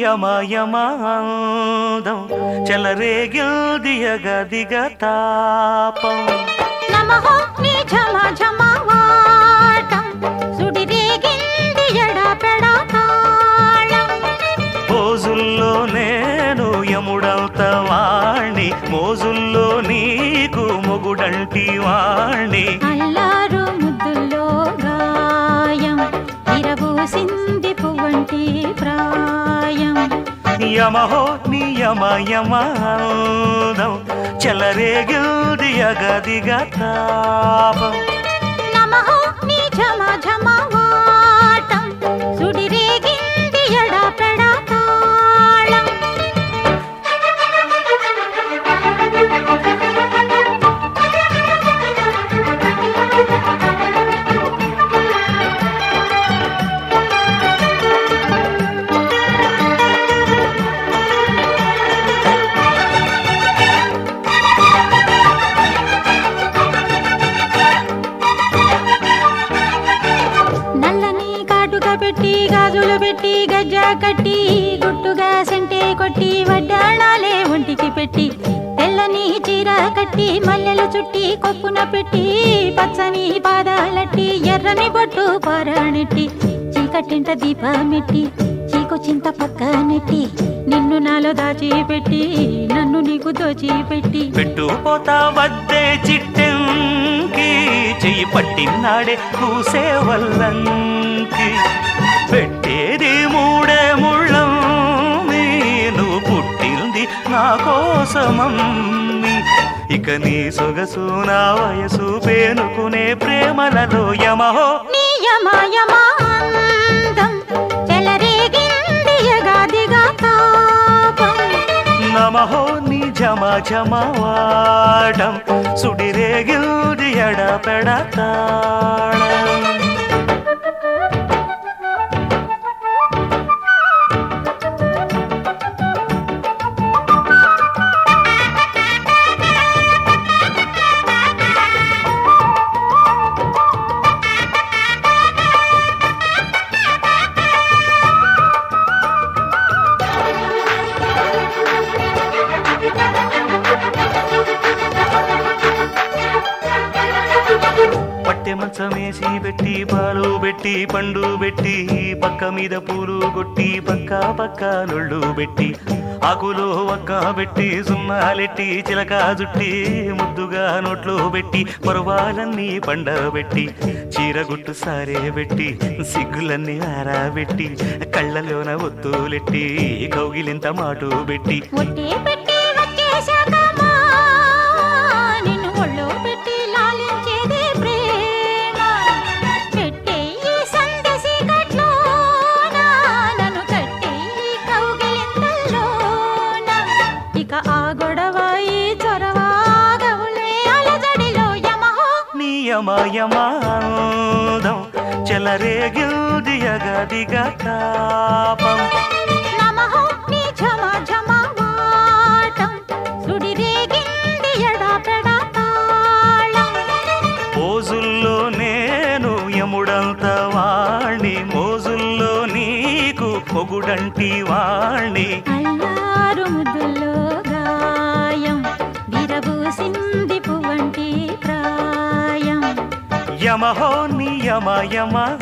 యమయమాదం చెలరేగిల్దియగ దిగ తాపం నమః నీ ఝమ నేను యముడంత వాణ్ణి. మోజుల్లో నీకు మొగుడంటి వాణ్ణి. అల్లారు యమహో నియమయమాదం చెలరేగిల్దియగ దిగ తాపం. గాజులు పెట్టి గజ్జ కట్టి గుట్టుగా సెంటే కొట్టి వడ్డాణాలే ఒంటికి పెట్టి తెల్లని చీర కట్టి మల్లెలు చుట్టి కొప్పున పెట్టి పచ్చని పాదాలట్టి ఎర్రని బొట్టు పారాణెట్టి చీకటింట దీపమెట్టి చీకు చింత పక్క నెట్టి నిన్ను నాలో దాచిపెట్టి నన్ను నీకు దోచిపెట్టి. పెట్టుపోతా వద్దే చిట్టెంకి చెయ్యి పట్టినాడే కూసే వల్లంకి. కోసమమ్మి ఇక నీ సొగసు నా వయసు పేనుకునే ప్రేమలలో యమహో. నమహో నీ జమ జమవాడం సుడిరేగిల్ది ఎడపెడతాళం. మంచమేసి పెట్టి పాలు పెట్టి పండు పెట్టి పక్క మీద పూలు కొట్టి పక్క పక్క నొళ్ళు పెట్టి ఆకులు ఒక్క పెట్టి సున్నాలెట్టి చిలక జుట్టి ముద్దుగా నోట్లు పెట్టి పర్వాలన్నీ పండబెట్టి చీరగుట్టు సారే పెట్టి సిగ్గులన్నీ ఆరాబెట్టి కళ్ళలోన ఒత్తులెట్టి కౌగిలింత మాటు పెట్టి. పెట్టి నియమయమాదం చెలరేగిల్దియగదిగ తాపం నమః నీ ఝమ ఝమవాటం సుడిరేగింది ఎడపెడ తాళం పోజుల్లో నేను యముడంత వాణ్ణి మోజుల్లో నీకు పొగుడంటి వాణ్ణి. ప్రాయం యమహో నియమయమాదం